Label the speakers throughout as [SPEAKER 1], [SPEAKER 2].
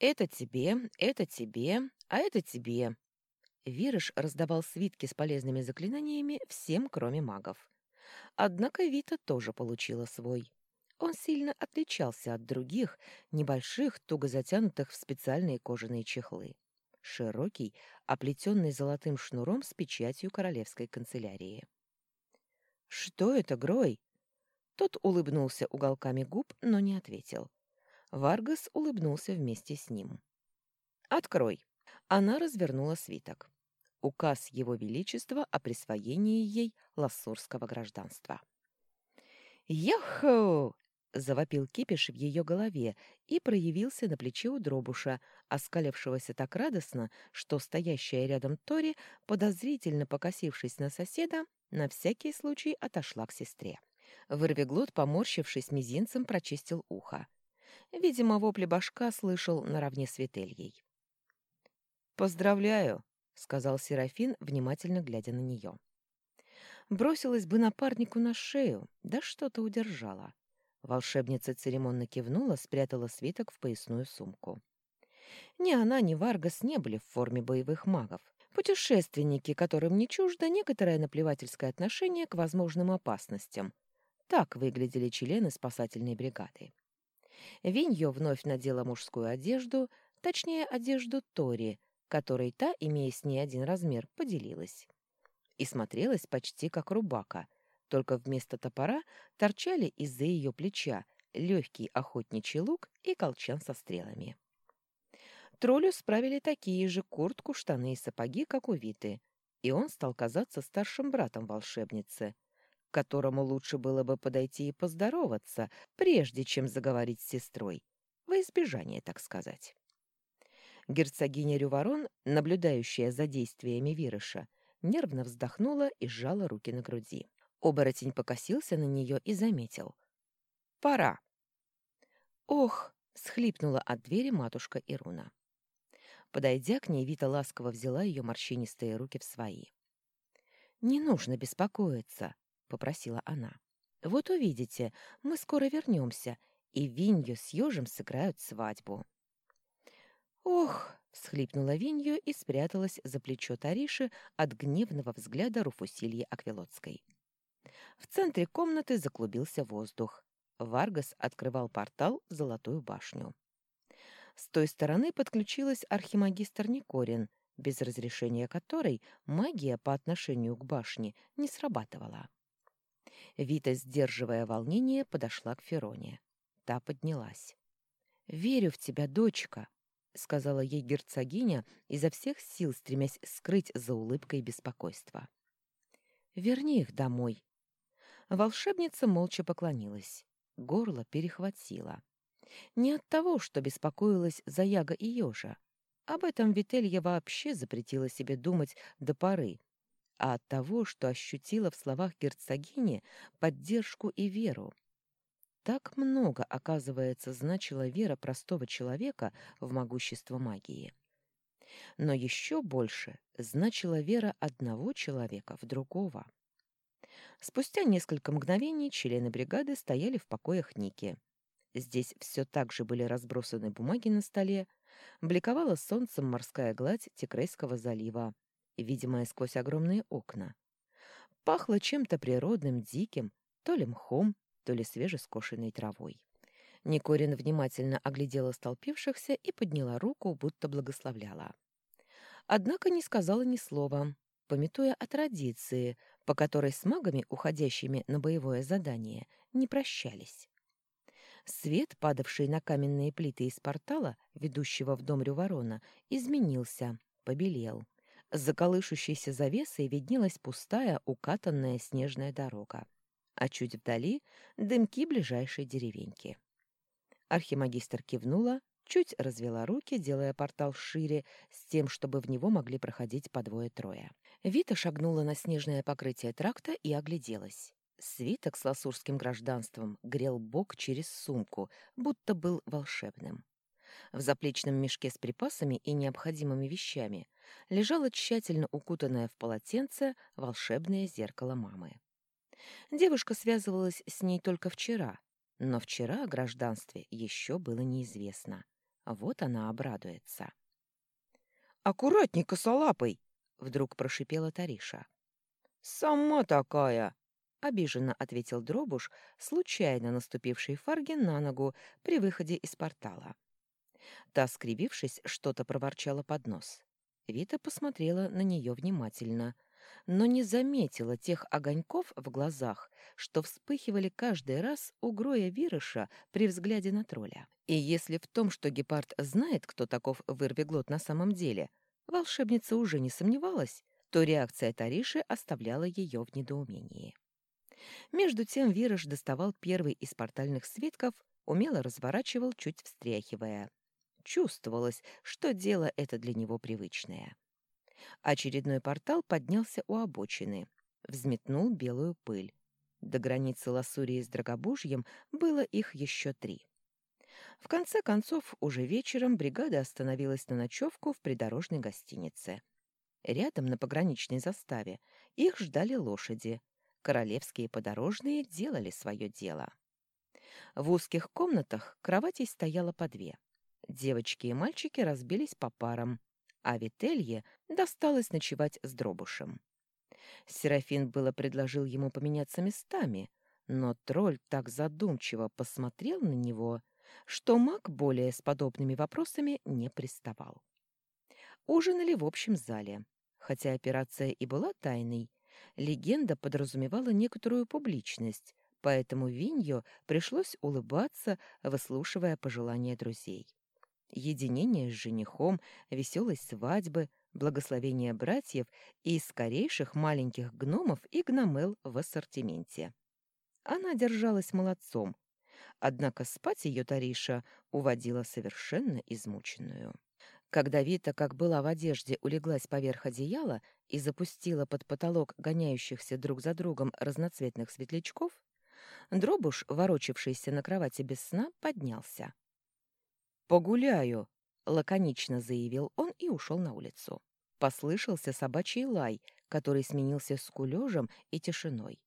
[SPEAKER 1] «Это тебе, это тебе, а это тебе». Вирыш раздавал свитки с полезными заклинаниями всем, кроме магов. Однако Вита тоже получила свой. Он сильно отличался от других, небольших, туго затянутых в специальные кожаные чехлы. Широкий, оплетенный золотым шнуром с печатью королевской канцелярии. «Что это, Грой?» Тот улыбнулся уголками губ, но не ответил. Варгас улыбнулся вместе с ним. «Открой!» Она развернула свиток. Указ Его Величества о присвоении ей лассурского гражданства. «Яху!» — завопил кипиш в ее голове и проявился на плече у дробуша, оскалившегося так радостно, что стоящая рядом Тори, подозрительно покосившись на соседа, на всякий случай отошла к сестре. Вырвиглот, поморщившись мизинцем, прочистил ухо. Видимо, вопли башка слышал наравне с Вительей. «Поздравляю», — сказал Серафин, внимательно глядя на нее. Бросилась бы напарнику на шею, да что-то удержала. Волшебница церемонно кивнула, спрятала свиток в поясную сумку. Ни она, ни Варгас не были в форме боевых магов. Путешественники, которым не чуждо некоторое наплевательское отношение к возможным опасностям. Так выглядели члены спасательной бригады. Виньё вновь надела мужскую одежду, точнее, одежду Тори, которой та, имея с ней один размер, поделилась. И смотрелась почти как рубака, только вместо топора торчали из-за ее плеча легкий охотничий лук и колчан со стрелами. Троллю справили такие же куртку, штаны и сапоги, как у Виты, и он стал казаться старшим братом волшебницы, к которому лучше было бы подойти и поздороваться, прежде чем заговорить с сестрой, во избежание, так сказать. Герцогиня Рюворон, наблюдающая за действиями Вирыша, нервно вздохнула и сжала руки на груди. Оборотень покосился на нее и заметил. «Пора!» «Ох!» — схлипнула от двери матушка Ируна. Подойдя к ней, Вита ласково взяла ее морщинистые руки в свои. «Не нужно беспокоиться», — попросила она. «Вот увидите, мы скоро вернемся, и Винью с Ёжем сыграют свадьбу». «Ох!» — всхлипнула Винью и спряталась за плечо Тариши от гневного взгляда Руфусильи Аквилотской. В центре комнаты заклубился воздух. Варгас открывал портал в Золотую башню. С той стороны подключилась архимагистр Никорин, без разрешения которой магия по отношению к башне не срабатывала. Вита, сдерживая волнение, подошла к Фероне. Та поднялась. «Верю в тебя, дочка», — сказала ей герцогиня, изо всех сил стремясь скрыть за улыбкой беспокойство. «Верни их домой». Волшебница молча поклонилась. Горло перехватило. Не от того, что беспокоилась за Яга и Ёжа. Об этом Вителья вообще запретила себе думать до поры, а от того, что ощутила в словах герцогини поддержку и веру. Так много, оказывается, значила вера простого человека в могущество магии. Но еще больше значила вера одного человека в другого. Спустя несколько мгновений члены бригады стояли в покоях Ники. Здесь все так же были разбросаны бумаги на столе, бликовала солнцем морская гладь Текрейского залива, видимая сквозь огромные окна. Пахло чем-то природным, диким, то ли мхом, то ли свежескошенной травой. Никорин внимательно оглядела столпившихся и подняла руку, будто благословляла. Однако не сказала ни слова, пометуя о традиции, по которой с магами, уходящими на боевое задание, не прощались. Свет, падавший на каменные плиты из портала, ведущего в дом Рюворона, изменился, побелел. За колышущейся завесой виднелась пустая, укатанная снежная дорога, а чуть вдали — дымки ближайшей деревеньки. Архимагистр кивнула, чуть развела руки, делая портал шире, с тем, чтобы в него могли проходить по двое-трое. Вита шагнула на снежное покрытие тракта и огляделась. Свиток с ласурским гражданством грел бок через сумку, будто был волшебным. В заплечном мешке с припасами и необходимыми вещами лежало тщательно укутанное в полотенце волшебное зеркало мамы. Девушка связывалась с ней только вчера, но вчера о гражданстве еще было неизвестно. Вот она обрадуется.
[SPEAKER 2] «Аккуратней, косолапый!»
[SPEAKER 1] — вдруг прошипела Тариша.
[SPEAKER 2] «Сама такая!»
[SPEAKER 1] — обиженно ответил Дробуш, случайно наступивший Фарге на ногу при выходе из портала. Та, скривившись, что-то проворчала под нос. Вита посмотрела на нее внимательно, но не заметила тех огоньков в глазах, что вспыхивали каждый раз у Гроя Вирыша при взгляде на тролля. И если в том, что гепард знает, кто таков вырвиглот на самом деле, волшебница уже не сомневалась, то реакция Тариши оставляла ее в недоумении. Между тем Вирыш доставал первый из портальных свитков, умело разворачивал, чуть встряхивая. Чувствовалось, что дело это для него привычное. Очередной портал поднялся у обочины, взметнул белую пыль. До границы Лассурии с Драгобужьем было их еще три. В конце концов, уже вечером бригада остановилась на ночевку в придорожной гостинице. Рядом, на пограничной заставе, их ждали лошади. Королевские подорожные делали свое дело. В узких комнатах кроватей стояло по две. Девочки и мальчики разбились по парам, а Вителье досталось ночевать с Дробушем. Серафин было предложил ему поменяться местами, но тролль так задумчиво посмотрел на него, что маг более с подобными вопросами не приставал. Ужинали в общем зале. Хотя операция и была тайной, легенда подразумевала некоторую публичность, поэтому Виньо пришлось улыбаться, выслушивая пожелания друзей. Единение с женихом, веселой свадьбы, благословение братьев и скорейших маленьких гномов и гномел в ассортименте. Она держалась молодцом, однако спать ее Тариша уводила совершенно измученную. Когда Вита, как была в одежде, улеглась поверх одеяла и запустила под потолок гоняющихся друг за другом разноцветных светлячков, Дробуш, ворочавшийся на кровати без сна, поднялся.
[SPEAKER 2] «Погуляю», —
[SPEAKER 1] лаконично заявил он и ушел на улицу. Послышался собачий лай, который сменился скулежем и тишиной.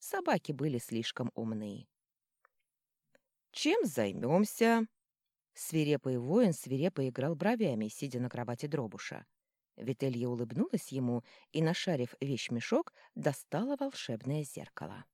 [SPEAKER 1] Собаки были слишком умны.
[SPEAKER 2] «Чем займемся?»
[SPEAKER 1] Свирепый воин свирепо играл бровями, сидя на кровати дробуша. Вителья улыбнулась ему и, нашарив вещмешок, достала волшебное зеркало.